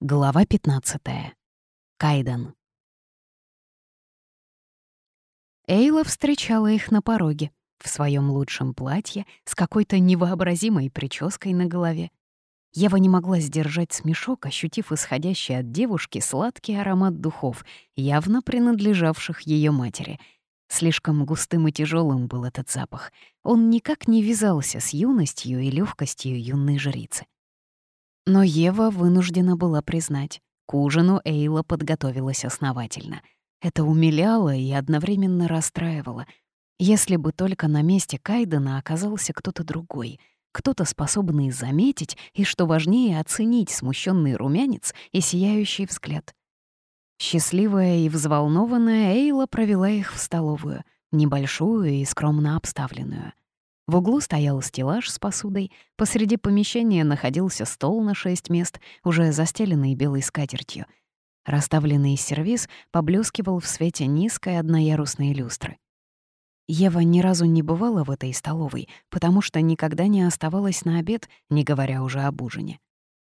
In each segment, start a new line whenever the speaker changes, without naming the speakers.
Глава 15. Кайден. Эйла встречала их на пороге, в своем лучшем платье, с какой-то невообразимой прической на голове. Ева не могла сдержать смешок, ощутив исходящий от девушки сладкий аромат духов, явно принадлежавших ее матери. Слишком густым и тяжелым был этот запах. Он никак не вязался с юностью и легкостью юной жрицы. Но Ева вынуждена была признать, к ужину Эйла подготовилась основательно. Это умиляло и одновременно расстраивало. Если бы только на месте Кайдена оказался кто-то другой, кто-то способный заметить и, что важнее, оценить смущенный румянец и сияющий взгляд. Счастливая и взволнованная Эйла провела их в столовую, небольшую и скромно обставленную. В углу стоял стеллаж с посудой, посреди помещения находился стол на шесть мест, уже застеленный белой скатертью. Расставленный сервиз поблескивал в свете низкой одноярусной люстры. Ева ни разу не бывала в этой столовой, потому что никогда не оставалась на обед, не говоря уже об ужине.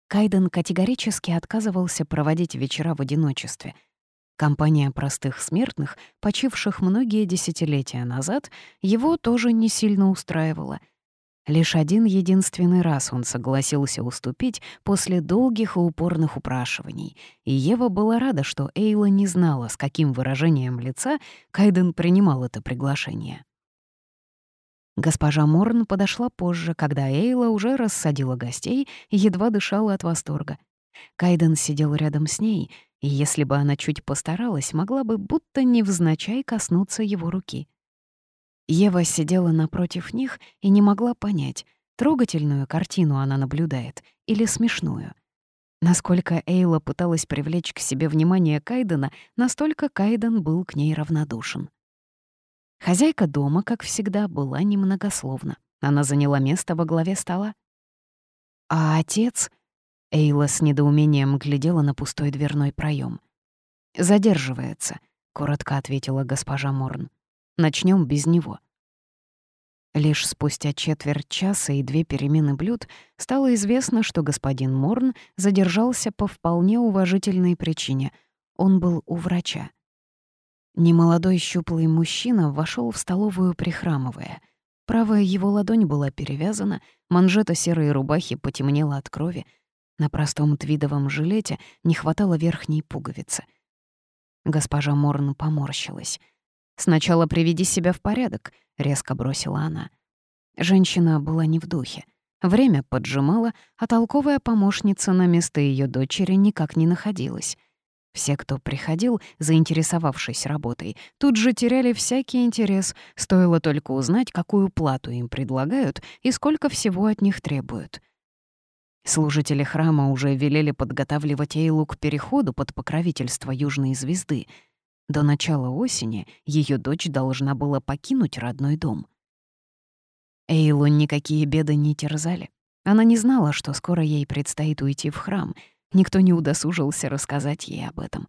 Кайден категорически отказывался проводить вечера в одиночестве — Компания простых смертных, почивших многие десятилетия назад, его тоже не сильно устраивала. Лишь один единственный раз он согласился уступить после долгих и упорных упрашиваний, и Ева была рада, что Эйла не знала, с каким выражением лица Кайден принимал это приглашение. Госпожа Морн подошла позже, когда Эйла уже рассадила гостей и едва дышала от восторга. Кайден сидел рядом с ней — и если бы она чуть постаралась, могла бы будто невзначай коснуться его руки. Ева сидела напротив них и не могла понять, трогательную картину она наблюдает или смешную. Насколько Эйла пыталась привлечь к себе внимание Кайдена, настолько Кайден был к ней равнодушен. Хозяйка дома, как всегда, была немногословна. Она заняла место во главе стола. А отец Эйла с недоумением глядела на пустой дверной проем. «Задерживается», — коротко ответила госпожа Морн. Начнем без него». Лишь спустя четверть часа и две перемены блюд стало известно, что господин Морн задержался по вполне уважительной причине. Он был у врача. Немолодой щуплый мужчина вошел в столовую, прихрамывая. Правая его ладонь была перевязана, манжета серой рубахи потемнела от крови — на простом твидовом жилете не хватало верхней пуговицы. Госпожа Морн поморщилась. «Сначала приведи себя в порядок», — резко бросила она. Женщина была не в духе. Время поджимало, а толковая помощница на место ее дочери никак не находилась. Все, кто приходил, заинтересовавшись работой, тут же теряли всякий интерес, стоило только узнать, какую плату им предлагают и сколько всего от них требуют. Служители храма уже велели подготавливать Эйлу к переходу под покровительство Южной Звезды. До начала осени ее дочь должна была покинуть родной дом. Эйлу никакие беды не терзали. Она не знала, что скоро ей предстоит уйти в храм. Никто не удосужился рассказать ей об этом.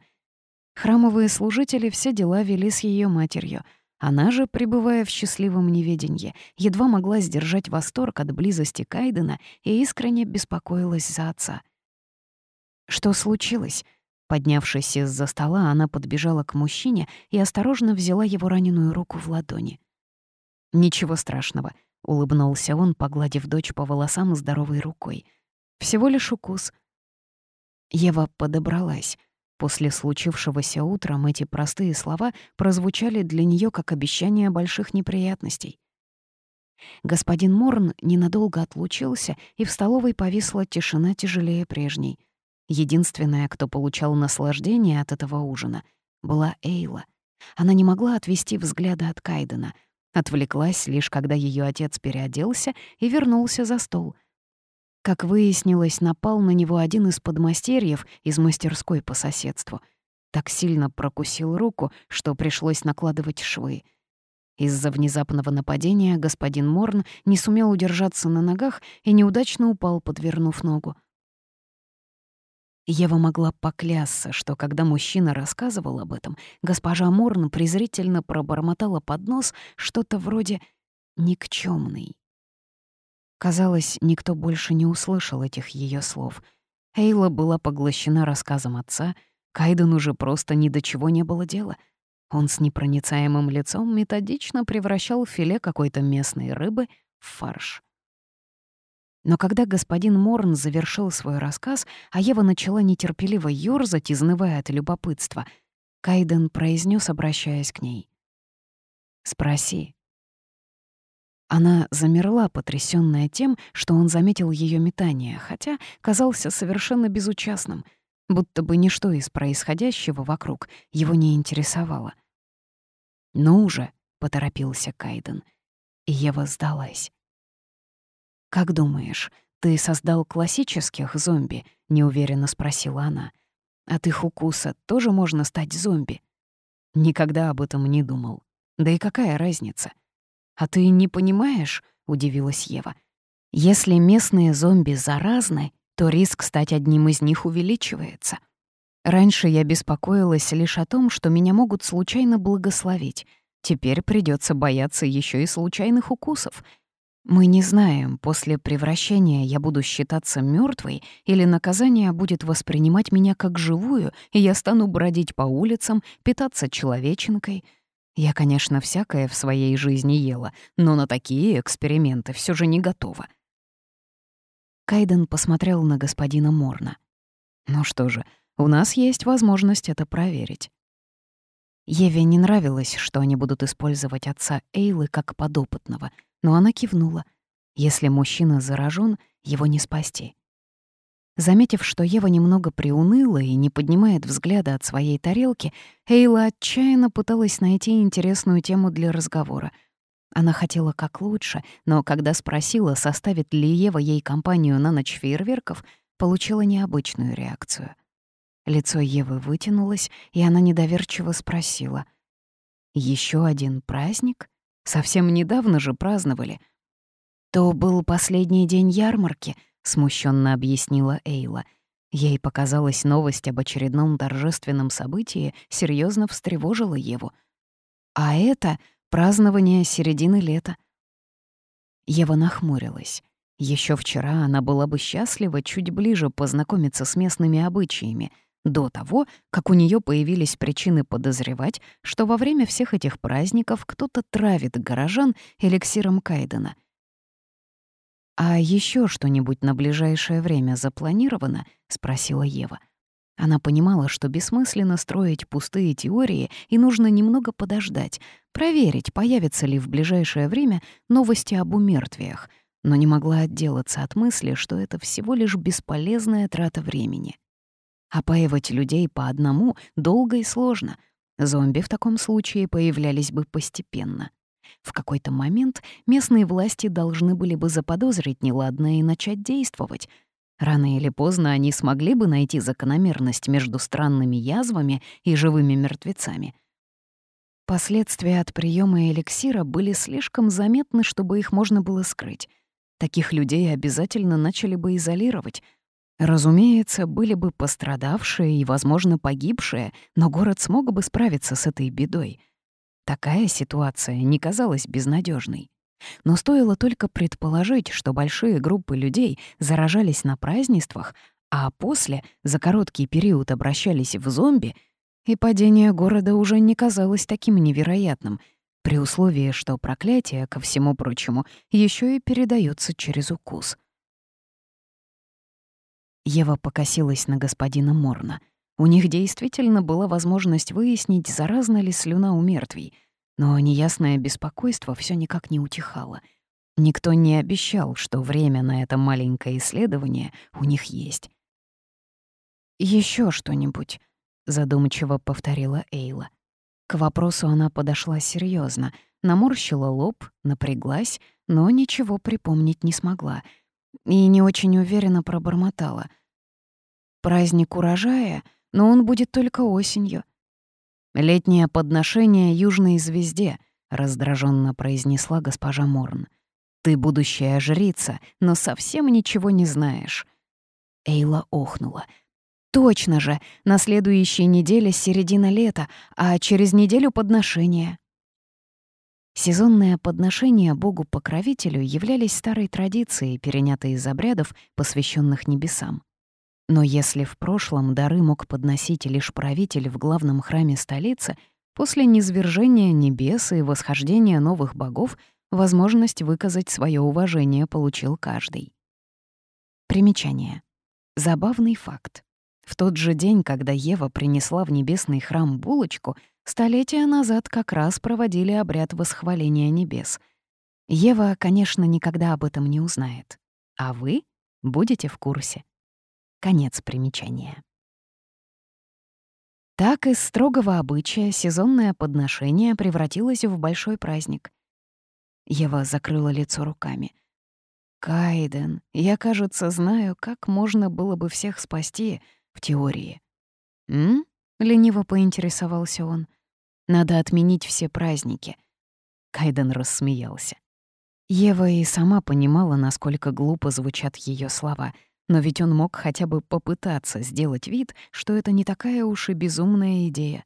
Храмовые служители все дела вели с ее матерью — она же, пребывая в счастливом неведении, едва могла сдержать восторг от близости Кайдена и искренне беспокоилась за отца. Что случилось? Поднявшись из-за стола, она подбежала к мужчине и осторожно взяла его раненую руку в ладони. «Ничего страшного», — улыбнулся он, погладив дочь по волосам здоровой рукой. «Всего лишь укус». Ева подобралась. После случившегося утром эти простые слова прозвучали для нее как обещание больших неприятностей. Господин Морн ненадолго отлучился, и в столовой повисла тишина тяжелее прежней. Единственная, кто получал наслаждение от этого ужина, была Эйла. Она не могла отвести взгляда от Кайдена. Отвлеклась лишь, когда ее отец переоделся и вернулся за стол — как выяснилось, напал на него один из подмастерьев из мастерской по соседству. Так сильно прокусил руку, что пришлось накладывать швы. Из-за внезапного нападения господин Морн не сумел удержаться на ногах и неудачно упал, подвернув ногу. Ева могла поклясться, что когда мужчина рассказывал об этом, госпожа Морн презрительно пробормотала под нос что-то вроде «никчёмный». Казалось, никто больше не услышал этих ее слов. Эйла была поглощена рассказом отца, Кайден уже просто ни до чего не было дела. Он с непроницаемым лицом методично превращал филе какой-то местной рыбы в фарш. Но когда господин Морн завершил свой рассказ, а Ева начала нетерпеливо ёрзать, изнывая от любопытства, Кайден произнес, обращаясь к ней. «Спроси». Она замерла, потрясённая тем, что он заметил её метание, хотя казался совершенно безучастным, будто бы ничто из происходящего вокруг его не интересовало. «Ну уже», — поторопился Кайден, и Ева сдалась. «Как думаешь, ты создал классических зомби?» — неуверенно спросила она. «От их укуса тоже можно стать зомби?» Никогда об этом не думал. Да и какая разница? «А ты не понимаешь?» — удивилась Ева. «Если местные зомби заразны, то риск стать одним из них увеличивается. Раньше я беспокоилась лишь о том, что меня могут случайно благословить. Теперь придется бояться еще и случайных укусов — мы не знаем, после превращения я буду считаться мертвой или наказание будет воспринимать меня как живую, и я стану бродить по улицам, питаться человеченкой. Я, конечно, всякое в своей жизни ела, но на такие эксперименты все же не готова. Кайден посмотрел на господина Морна. «Ну что же, у нас есть возможность это проверить». Еве не нравилось, что они будут использовать отца Эйлы как подопытного — но она кивнула. Если мужчина заражен, его не спасти. Заметив, что Ева немного приуныла и не поднимает взгляда от своей тарелки, Эйла отчаянно пыталась найти интересную тему для разговора. Она хотела как лучше, но когда спросила, составит ли Ева ей компанию на ночь фейерверков, получила необычную реакцию. Лицо Евы вытянулось, и она недоверчиво спросила. «Еще один праздник?» Совсем недавно же праздновали. То был последний день ярмарки, смущенно объяснила Эйла. Ей показалась новость об очередном торжественном событии серьезно встревожила Еву. А это празднование середины лета. Ева нахмурилась. Еще вчера она была бы счастлива чуть ближе познакомиться с местными обычаями — до того, как у нее появились причины подозревать, что во время всех этих праздников кто-то травит горожан эликсиром Кайдена. «А еще что-нибудь на ближайшее время запланировано?» — спросила Ева. Она понимала, что бессмысленно строить пустые теории и нужно немного подождать, проверить, появятся ли в ближайшее время новости об умертвиях, но не могла отделаться от мысли, что это всего лишь бесполезная трата времени. Опаивать людей по одному долго и сложно. Зомби в таком случае появлялись бы постепенно. В какой-то момент местные власти должны были бы заподозрить неладное и начать действовать. Рано или поздно они смогли бы найти закономерность между странными язвами и живыми мертвецами. Последствия от приема эликсира были слишком заметны, чтобы их можно было скрыть. Таких людей обязательно начали бы изолировать — Разумеется, были бы пострадавшие и, возможно, погибшие, но город смог бы справиться с этой бедой. Такая ситуация не казалась безнадежной. Но стоило только предположить, что большие группы людей заражались на празднествах, а после, за короткий период, обращались в зомби, и падение города уже не казалось таким невероятным, при условии, что проклятие, ко всему прочему, еще и передается через укус — Ева покосилась на господина Морна. У них действительно была возможность выяснить, заразна ли слюна у мертвей, но неясное беспокойство все никак не утихало. Никто не обещал, что время на это маленькое исследование у них есть. Еще что-нибудь», — задумчиво повторила Эйла. К вопросу она подошла серьезно, наморщила лоб, напряглась, но ничего припомнить не смогла — и не очень уверенно пробормотала. «Праздник урожая, но он будет только осенью». «Летнее подношение южной звезде», — раздраженно произнесла госпожа Морн. «Ты будущая жрица, но совсем ничего не знаешь». Эйла охнула. «Точно же, на следующей неделе середина лета, а через неделю подношение». Сезонные подношения богу-покровителю являлись старой традицией, перенятой из обрядов, посвященных небесам. Но если в прошлом дары мог подносить лишь правитель в главном храме столицы, после низвержения небес и восхождения новых богов возможность выказать свое уважение получил каждый. Примечание. Забавный факт. В тот же день, когда Ева принесла в небесный храм булочку, столетия назад как раз проводили обряд восхваления небес. Ева, конечно, никогда об этом не узнает. А вы будете в курсе. Конец примечания. Так из строгого обычая сезонное подношение превратилось в большой праздник. Ева закрыла лицо руками. «Кайден, я, кажется, знаю, как можно было бы всех спасти в теории». «М?» — лениво поинтересовался он. «Надо отменить все праздники». Кайден рассмеялся. Ева и сама понимала, насколько глупо звучат ее слова — но ведь он мог хотя бы попытаться сделать вид, что это не такая уж и безумная идея.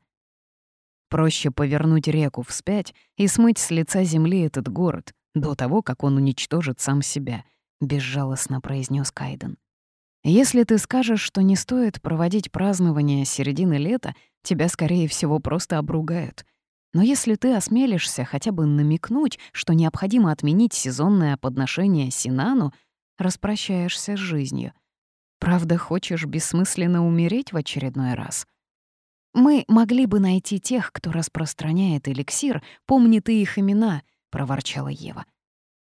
Проще повернуть реку вспять и смыть с лица земли этот город до того, как он уничтожит сам себя, — безжалостно произнес Кайден. Если ты скажешь, что не стоит проводить празднование середины лета, тебя, скорее всего, просто обругают. Но если ты осмелишься хотя бы намекнуть, что необходимо отменить сезонное подношение Синану, распрощаешься с жизнью. Правда, хочешь бессмысленно умереть в очередной раз? Мы могли бы найти тех, кто распространяет эликсир, помни ты их имена, — проворчала Ева.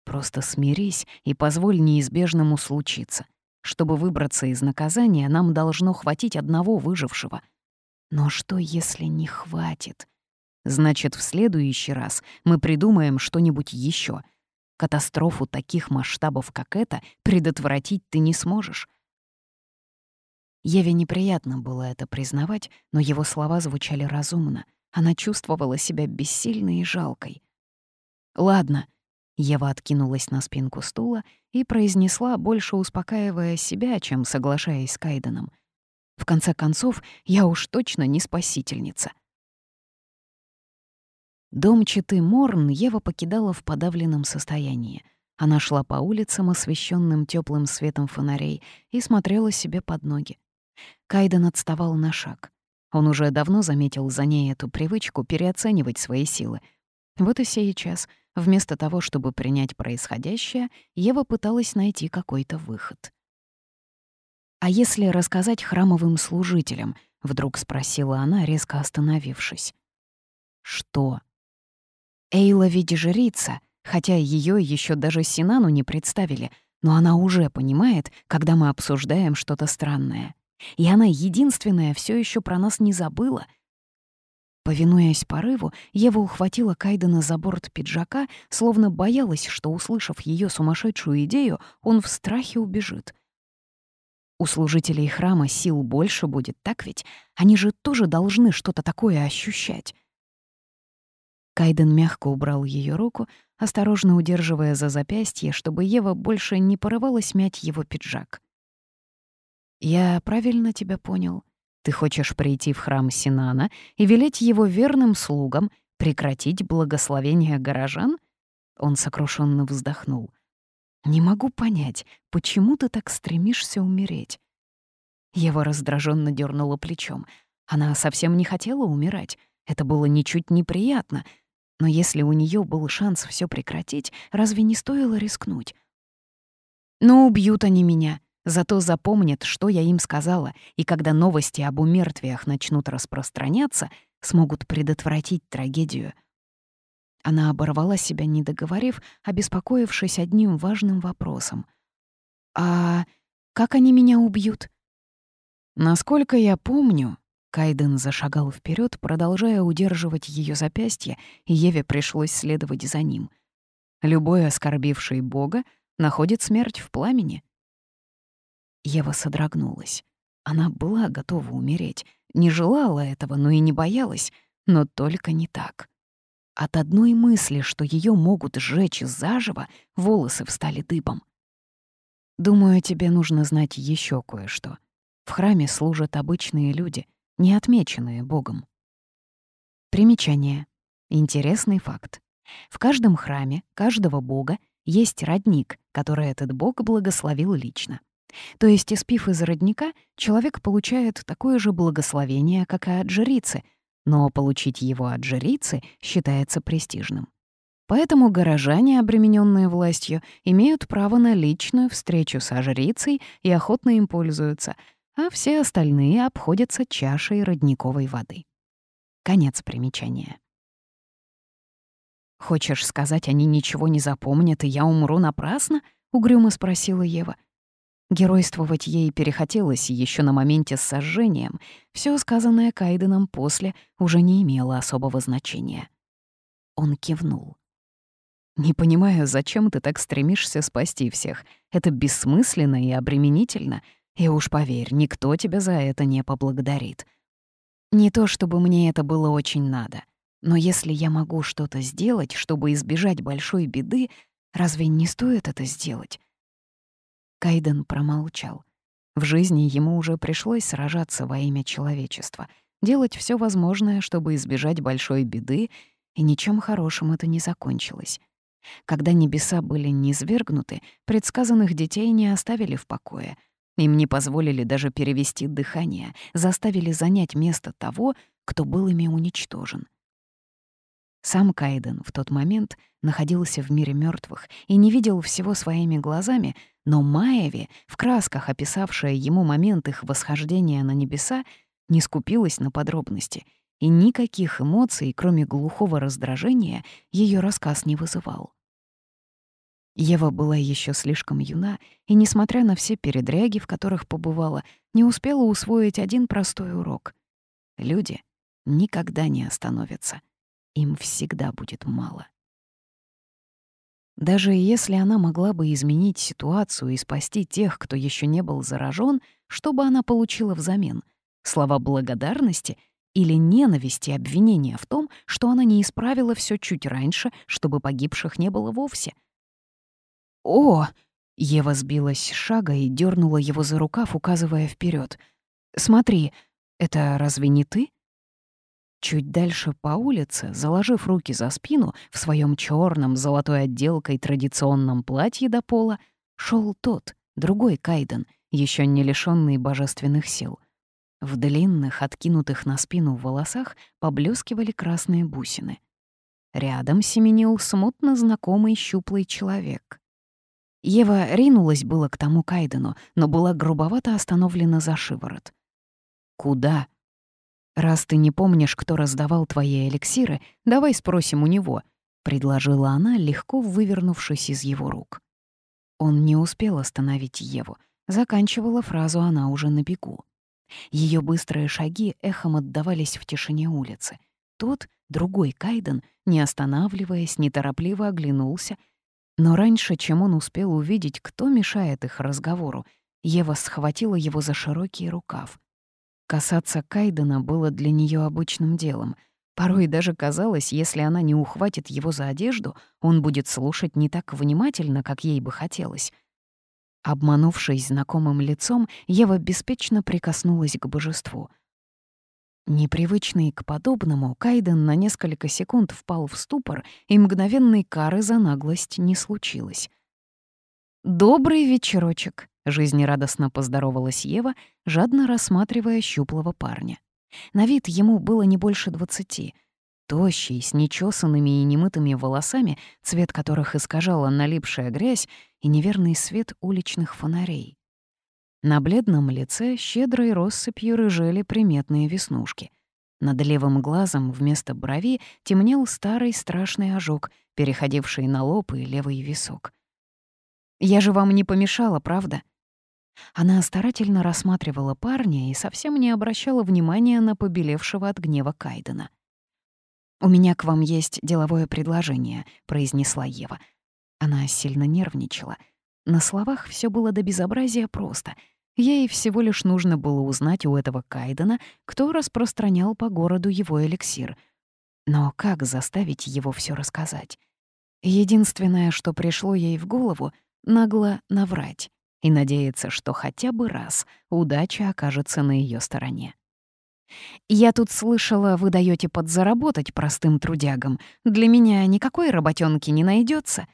Просто смирись и позволь неизбежному случиться. Чтобы выбраться из наказания, нам должно хватить одного выжившего. Но что, если не хватит? Значит, в следующий раз мы придумаем что-нибудь еще — Катастрофу таких масштабов, как эта, предотвратить ты не сможешь. Еве неприятно было это признавать, но его слова звучали разумно. Она чувствовала себя бессильной и жалкой. «Ладно», — Ева откинулась на спинку стула и произнесла, больше успокаивая себя, чем соглашаясь с Кайденом. «В конце концов, я уж точно не спасительница». Дом Читы Морн Ева покидала в подавленном состоянии. Она шла по улицам, освещенным теплым светом фонарей, и смотрела себе под ноги. Кайден отставал на шаг. Он уже давно заметил за ней эту привычку переоценивать свои силы. Вот и сейчас, вместо того, чтобы принять происходящее, Ева пыталась найти какой-то выход. «А если рассказать храмовым служителям?» — вдруг спросила она, резко остановившись. «Что?» Эйла ведь жрица, хотя ее еще даже Синану не представили, но она уже понимает, когда мы обсуждаем что-то странное. И она единственная все еще про нас не забыла. Повинуясь порыву, Ева ухватила Кайдена за борт пиджака, словно боялась, что, услышав ее сумасшедшую идею, он в страхе убежит. У служителей храма сил больше будет, так ведь? Они же тоже должны что-то такое ощущать. Кайден мягко убрал ее руку, осторожно удерживая за запястье, чтобы Ева больше не порывалась мять его пиджак. «Я правильно тебя понял. Ты хочешь прийти в храм Синана и велеть его верным слугам прекратить благословение горожан?» Он сокрушенно вздохнул. «Не могу понять, почему ты так стремишься умереть?» Ева раздраженно дернула плечом. Она совсем не хотела умирать. Это было ничуть неприятно — но если у нее был шанс все прекратить, разве не стоило рискнуть? Но убьют они меня, зато запомнят, что я им сказала, и когда новости об умертвиях начнут распространяться, смогут предотвратить трагедию. Она оборвала себя, не договорив, обеспокоившись одним важным вопросом. «А как они меня убьют?» «Насколько я помню», Кайден зашагал вперед, продолжая удерживать ее запястье, и Еве пришлось следовать за ним. Любой оскорбивший Бога находит смерть в пламени. Ева содрогнулась. Она была готова умереть, не желала этого, но и не боялась, но только не так. От одной мысли, что ее могут сжечь заживо, волосы встали дыбом. «Думаю, тебе нужно знать еще кое-что. В храме служат обычные люди, не отмеченные Богом. Примечание. Интересный факт. В каждом храме каждого бога есть родник, который этот бог благословил лично. То есть, испив из родника, человек получает такое же благословение, как и от жрицы, но получить его от жрицы считается престижным. Поэтому горожане, обремененные властью, имеют право на личную встречу со жрицей и охотно им пользуются, а все остальные обходятся чашей родниковой воды. Конец примечания. «Хочешь сказать, они ничего не запомнят, и я умру напрасно?» — угрюмо спросила Ева. Геройствовать ей перехотелось еще на моменте с сожжением. Все сказанное Кайденом после уже не имело особого значения. Он кивнул. «Не понимаю, зачем ты так стремишься спасти всех. Это бессмысленно и обременительно. И уж поверь, никто тебя за это не поблагодарит. Не то чтобы мне это было очень надо, но если я могу что-то сделать, чтобы избежать большой беды, разве не стоит это сделать?» Кайден промолчал. В жизни ему уже пришлось сражаться во имя человечества, делать все возможное, чтобы избежать большой беды, и ничем хорошим это не закончилось. Когда небеса были низвергнуты, предсказанных детей не оставили в покое. Им не позволили даже перевести дыхание, заставили занять место того, кто был ими уничтожен. Сам Кайден в тот момент находился в мире мертвых и не видел всего своими глазами, но Маеви, в красках описавшая ему момент их восхождения на небеса, не скупилась на подробности, и никаких эмоций, кроме глухого раздражения, ее рассказ не вызывал. Ева была еще слишком юна, и, несмотря на все передряги, в которых побывала, не успела усвоить один простой урок. Люди никогда не остановятся — им всегда будет мало. Даже если она могла бы изменить ситуацию и спасти тех, кто еще не был заражен, что бы она получила взамен? Слова благодарности или ненависти обвинения в том, что она не исправила все чуть раньше, чтобы погибших не было вовсе? «О!» — Ева сбилась шага и дернула его за рукав, указывая вперед. «Смотри, это разве не ты?» Чуть дальше по улице, заложив руки за спину, в своем черном золотой отделкой традиционном платье до пола, шел тот, другой Кайден, еще не лишенный божественных сил. В длинных, откинутых на спину волосах поблескивали красные бусины. Рядом семенил смутно знакомый щуплый человек. Ева ринулась было к тому Кайдену, но была грубовато остановлена за шиворот. «Куда?» «Раз ты не помнишь, кто раздавал твои эликсиры, давай спросим у него», — предложила она, легко вывернувшись из его рук. Он не успел остановить Еву. Заканчивала фразу она уже на бегу. Ее быстрые шаги эхом отдавались в тишине улицы. Тот, другой Кайден, не останавливаясь, неторопливо оглянулся. Но раньше, чем он успел увидеть, кто мешает их разговору, Ева схватила его за широкий рукав. Касаться Кайдена было для нее обычным делом. Порой даже казалось, если она не ухватит его за одежду, он будет слушать не так внимательно, как ей бы хотелось. Обманувшись знакомым лицом, Ева беспечно прикоснулась к божеству. Непривычный к подобному, Кайден на несколько секунд впал в ступор, и мгновенной кары за наглость не случилось. «Добрый вечерочек», — жизнерадостно поздоровалась Ева, жадно рассматривая щуплого парня. На вид ему было не больше двадцати. Тощий, с нечесанными и немытыми волосами, цвет которых искажала налипшая грязь и неверный свет уличных фонарей. На бледном лице щедрой россыпью рыжели приметные веснушки. Над левым глазом вместо брови темнел старый страшный ожог, переходивший на лоб и левый висок. «Я же вам не помешала, правда?» Она старательно рассматривала парня и совсем не обращала внимания на побелевшего от гнева Кайдена. «У меня к вам есть деловое предложение», — произнесла Ева. Она сильно нервничала. На словах все было до безобразия просто. Ей всего лишь нужно было узнать у этого Кайдена, кто распространял по городу его эликсир. Но как заставить его все рассказать? Единственное, что пришло ей в голову — нагло наврать и надеяться, что хотя бы раз удача окажется на ее стороне. «Я тут слышала, вы даете подзаработать простым трудягам. Для меня никакой работенки не найдется.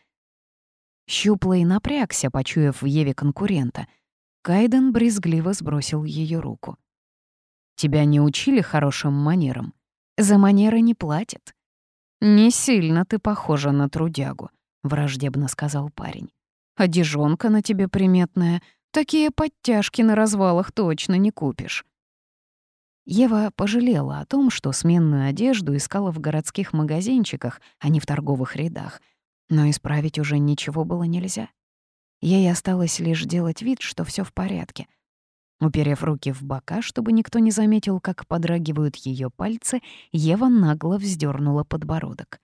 Щуплый напрягся, почуяв в Еве конкурента. Кайден брезгливо сбросил ее руку. «Тебя не учили хорошим манерам? За манеры не платят». «Не сильно ты похожа на трудягу», — враждебно сказал парень. «Одежонка на тебе приметная. Такие подтяжки на развалах точно не купишь». Ева пожалела о том, что сменную одежду искала в городских магазинчиках, а не в торговых рядах. Но исправить уже ничего было нельзя. Ей осталось лишь делать вид, что все в порядке. Уперев руки в бока, чтобы никто не заметил, как подрагивают ее пальцы, Ева нагло вздернула подбородок.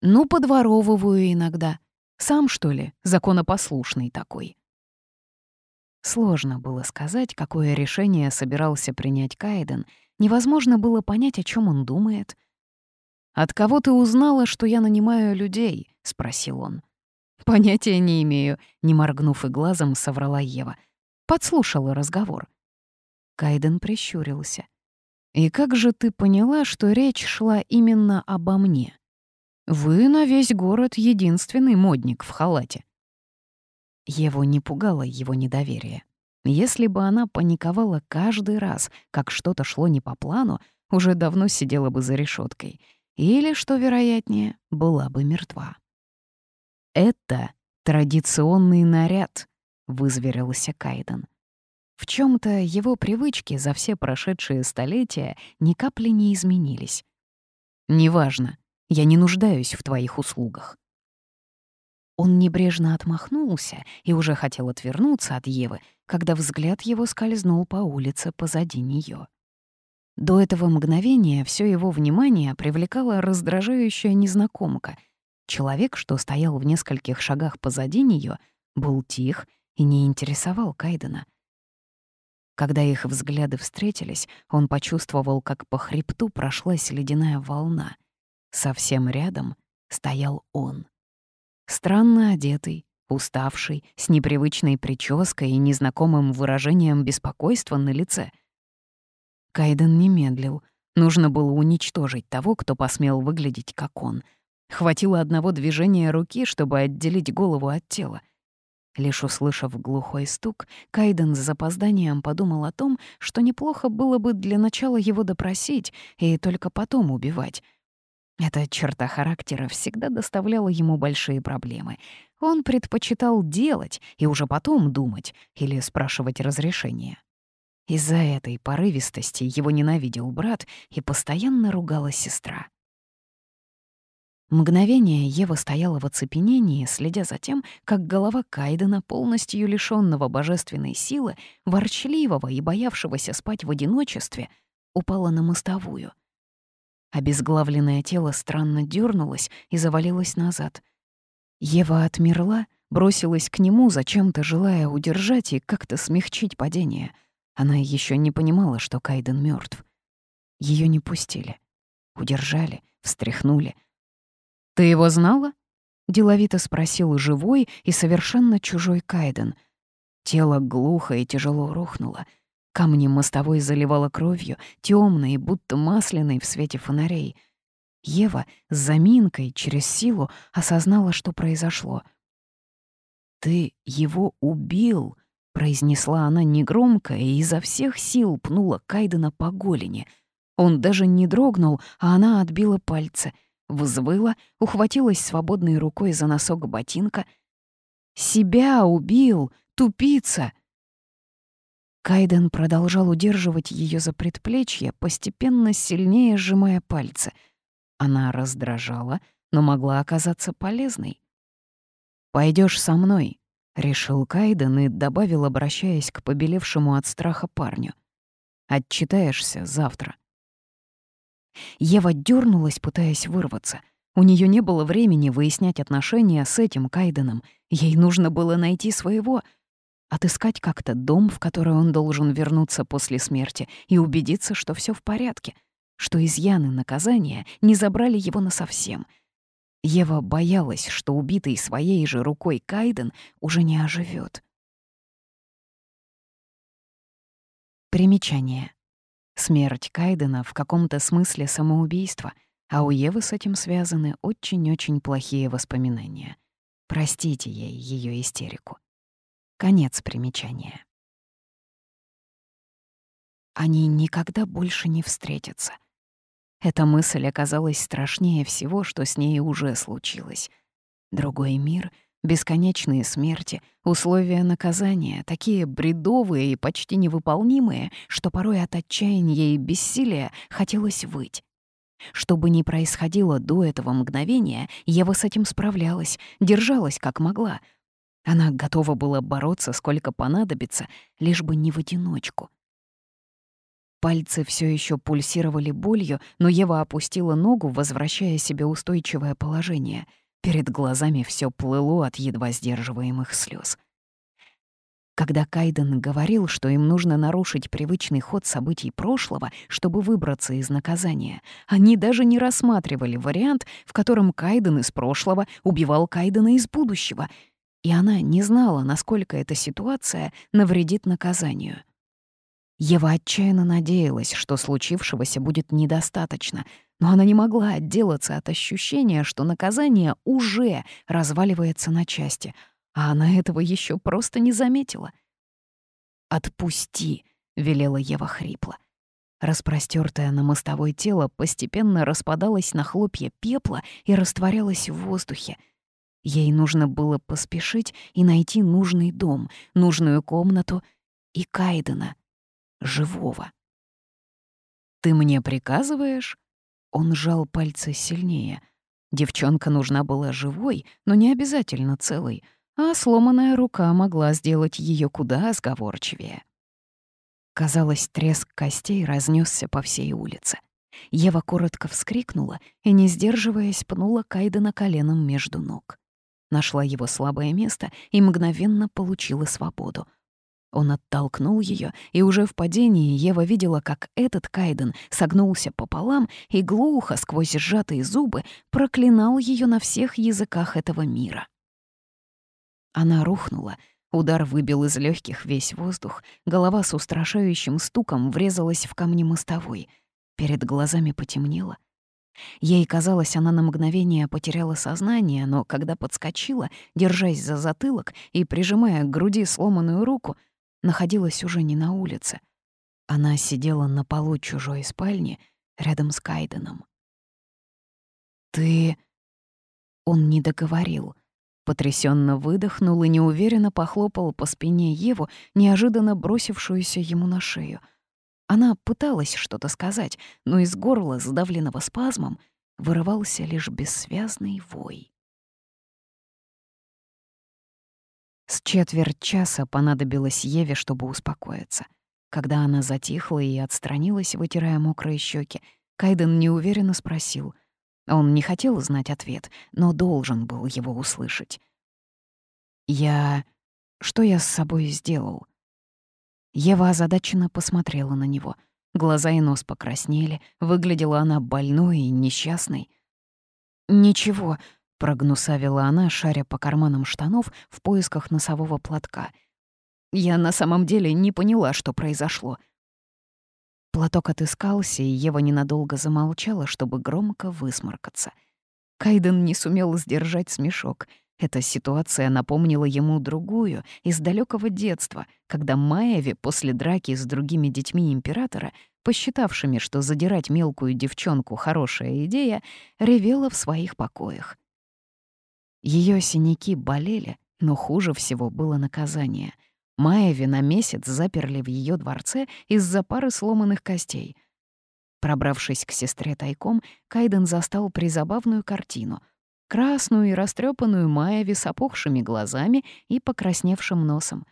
«Ну, подворовываю иногда. Сам, что ли, законопослушный такой?» Сложно было сказать, какое решение собирался принять Кайден. Невозможно было понять, о чем он думает. «От кого ты узнала, что я нанимаю людей?» — спросил он. «Понятия не имею», — не моргнув и глазом, соврала Ева. Подслушала разговор. Кайден прищурился. «И как же ты поняла, что речь шла именно обо мне? Вы на весь город единственный модник в халате». Еву не пугало его недоверие. Если бы она паниковала каждый раз, как что-то шло не по плану, уже давно сидела бы за решеткой, или, что вероятнее, была бы мертва. «Это традиционный наряд», — вызверился Кайден. В чем то его привычки за все прошедшие столетия ни капли не изменились. «Неважно, я не нуждаюсь в твоих услугах». Он небрежно отмахнулся и уже хотел отвернуться от Евы, когда взгляд его скользнул по улице позади нее. До этого мгновения все его внимание привлекала раздражающая незнакомка — Человек, что стоял в нескольких шагах позади нее, был тих и не интересовал Кайдена. Когда их взгляды встретились, он почувствовал, как по хребту прошлась ледяная волна. Совсем рядом стоял он. Странно одетый, уставший, с непривычной прической и незнакомым выражением беспокойства на лице. Кайден не медлил. Нужно было уничтожить того, кто посмел выглядеть как он — Хватило одного движения руки, чтобы отделить голову от тела. Лишь услышав глухой стук, Кайден с запозданием подумал о том, что неплохо было бы для начала его допросить и только потом убивать. Эта черта характера всегда доставляла ему большие проблемы. Он предпочитал делать и уже потом думать или спрашивать разрешения. Из-за этой порывистости его ненавидел брат и постоянно ругала сестра. Мгновение Ева стояла в оцепенении, следя за тем, как голова Кайдена, полностью лишённого божественной силы, ворчливого и боявшегося спать в одиночестве, упала на мостовую. Обезглавленное тело странно дернулось и завалилось назад. Ева отмерла, бросилась к нему, зачем-то желая удержать и как-то смягчить падение. Она еще не понимала, что Кайден мертв. Ее не пустили. Удержали, встряхнули — «Ты его знала?» — деловито спросил живой и совершенно чужой Кайден. Тело глухо и тяжело рухнуло. Камни мостовой заливало кровью, темной, будто масляной в свете фонарей. Ева с заминкой через силу осознала, что произошло. «Ты его убил!» — произнесла она негромко и изо всех сил пнула Кайдена по голени. Он даже не дрогнул, а она отбила пальцы — взвыла, ухватилась свободной рукой за носок ботинка. «Себя убил! Тупица!» Кайден продолжал удерживать ее за предплечье, постепенно сильнее сжимая пальцы. Она раздражала, но могла оказаться полезной. Пойдешь со мной», — решил Кайден и добавил, обращаясь к побелевшему от страха парню. «Отчитаешься завтра». Ева дернулась, пытаясь вырваться. У нее не было времени выяснять отношения с этим Кайденом. Ей нужно было найти своего, отыскать как-то дом, в который он должен вернуться после смерти, и убедиться, что все в порядке, что изъяны наказания не забрали его насовсем. Ева боялась, что убитый своей же рукой Кайден уже не оживет. Примечание. Смерть Кайдена в каком-то смысле самоубийство, а у Евы с этим связаны очень-очень плохие воспоминания. Простите ей ее истерику. Конец примечания. Они никогда больше не встретятся. Эта мысль оказалась страшнее всего, что с ней уже случилось. Другой мир бесконечные смерти, условия наказания, такие бредовые и почти невыполнимые, что порой от отчаяния и бессилия хотелось выть. Что бы ни происходило до этого мгновения, Ева с этим справлялась, держалась как могла. Она готова была бороться, сколько понадобится, лишь бы не в одиночку — Пальцы все еще пульсировали болью, но Ева опустила ногу, возвращая себе устойчивое положение. Перед глазами все плыло от едва сдерживаемых слез. Когда Кайден говорил, что им нужно нарушить привычный ход событий прошлого, чтобы выбраться из наказания, они даже не рассматривали вариант, в котором Кайден из прошлого убивал Кайдена из будущего, и она не знала, насколько эта ситуация навредит наказанию. Ева отчаянно надеялась, что случившегося будет недостаточно, но она не могла отделаться от ощущения, что наказание уже разваливается на части, а она этого еще просто не заметила. «Отпусти», — велела Ева хрипло. Распростёртое на мостовой тело постепенно распадалось на хлопья пепла и растворялось в воздухе. Ей нужно было поспешить и найти нужный дом, нужную комнату и Кайдена — живого. «Ты мне приказываешь?» Он сжал пальцы сильнее. Девчонка нужна была живой, но не обязательно целой, а сломанная рука могла сделать ее куда сговорчивее. Казалось, треск костей разнесся по всей улице. Ева коротко вскрикнула и, не сдерживаясь, пнула Кайдена коленом между ног. Нашла его слабое место и мгновенно получила свободу — он оттолкнул ее, и уже в падении Ева видела, как этот Кайден согнулся пополам и глухо сквозь сжатые зубы проклинал ее на всех языках этого мира. Она рухнула, удар выбил из легких весь воздух, голова с устрашающим стуком врезалась в камни мостовой, перед глазами потемнело. Ей казалось, она на мгновение потеряла сознание, но когда подскочила, держась за затылок и прижимая к груди сломанную руку, находилась уже не на улице. Она сидела на полу чужой спальни рядом с Кайденом. «Ты...» Он не договорил. Потрясенно выдохнул и неуверенно похлопал по спине Еву, неожиданно бросившуюся ему на шею. Она пыталась что-то сказать, но из горла, сдавленного спазмом, вырывался лишь бессвязный вой. С четверть часа понадобилось Еве, чтобы успокоиться. Когда она затихла и отстранилась, вытирая мокрые щеки, Кайден неуверенно спросил. Он не хотел знать ответ, но должен был его услышать. «Я... Что я с собой сделал?» Ева озадаченно посмотрела на него. Глаза и нос покраснели, выглядела она больной и несчастной. «Ничего», прогнусавила она, шаря по карманам штанов в поисках носового платка. Я на самом деле не поняла, что произошло. Платок отыскался, и Ева ненадолго замолчала, чтобы громко высморкаться. Кайден не сумел сдержать смешок. Эта ситуация напомнила ему другую, из далекого детства, когда Маеве после драки с другими детьми императора, посчитавшими, что задирать мелкую девчонку — хорошая идея, ревела в своих покоях. Ее синяки болели, но хуже всего было наказание. Маеви на месяц заперли в ее дворце из-за пары сломанных костей. Пробравшись к сестре тайком, Кайден застал призабавную картину — красную и растрепанную Маеви с опухшими глазами и покрасневшим носом.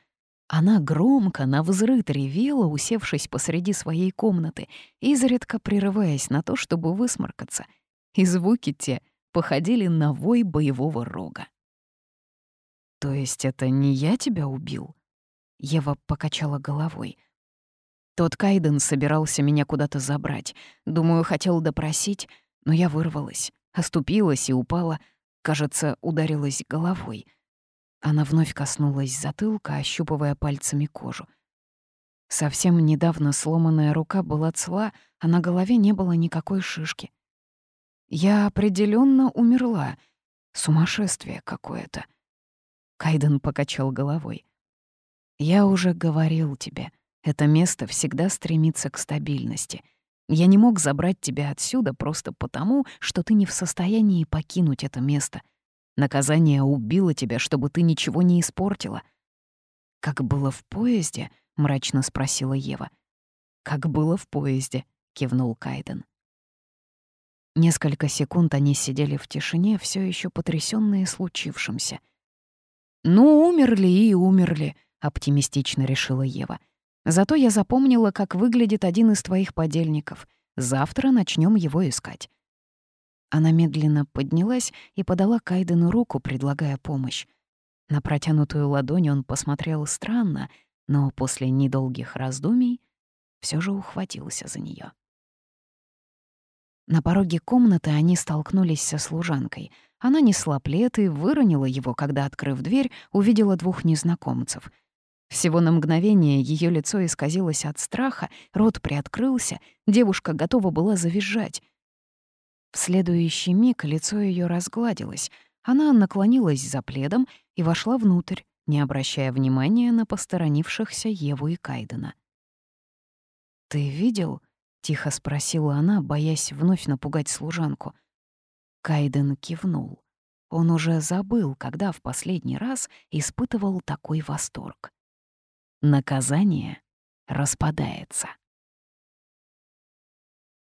Она громко на взрыт ревела, усевшись посреди своей комнаты, изредка прерываясь на то, чтобы высморкаться. И звуки те походили на вой боевого рога. «То есть это не я тебя убил?» Ева покачала головой. Тот Кайден собирался меня куда-то забрать. Думаю, хотел допросить, но я вырвалась, оступилась и упала. Кажется, ударилась головой. Она вновь коснулась затылка, ощупывая пальцами кожу. Совсем недавно сломанная рука была цела, а на голове не было никакой шишки. Я определенно умерла. Сумасшествие какое-то. Кайден покачал головой. Я уже говорил тебе, Это место всегда стремится к стабильности. Я не мог забрать тебя отсюда просто потому, что ты не в состоянии покинуть это место. Наказание убило тебя, чтобы ты ничего не испортила. «Как было в поезде?» — мрачно спросила Ева. «Как было в поезде», — кивнул Кайден. Несколько секунд они сидели в тишине, все еще потрясенные случившимся. «Ну, умерли и умерли», — оптимистично решила Ева. «Зато я запомнила, как выглядит один из твоих подельников. Завтра начнем его искать». Она медленно поднялась и подала Кайдену руку, предлагая помощь. На протянутую ладонь он посмотрел странно, но после недолгих раздумий все же ухватился за нее. На пороге комнаты они столкнулись со служанкой. Она несла плед и выронила его, когда, открыв дверь, увидела двух незнакомцев. Всего на мгновение ее лицо исказилось от страха, рот приоткрылся, девушка готова была завизжать. В следующий миг лицо ее разгладилось. Она наклонилась за пледом и вошла внутрь, не обращая внимания на посторонившихся Еву и Кайдена. «Ты видел?» — тихо спросила она, боясь вновь напугать служанку. Кайден кивнул. Он уже забыл, когда в последний раз испытывал такой восторг. Наказание распадается.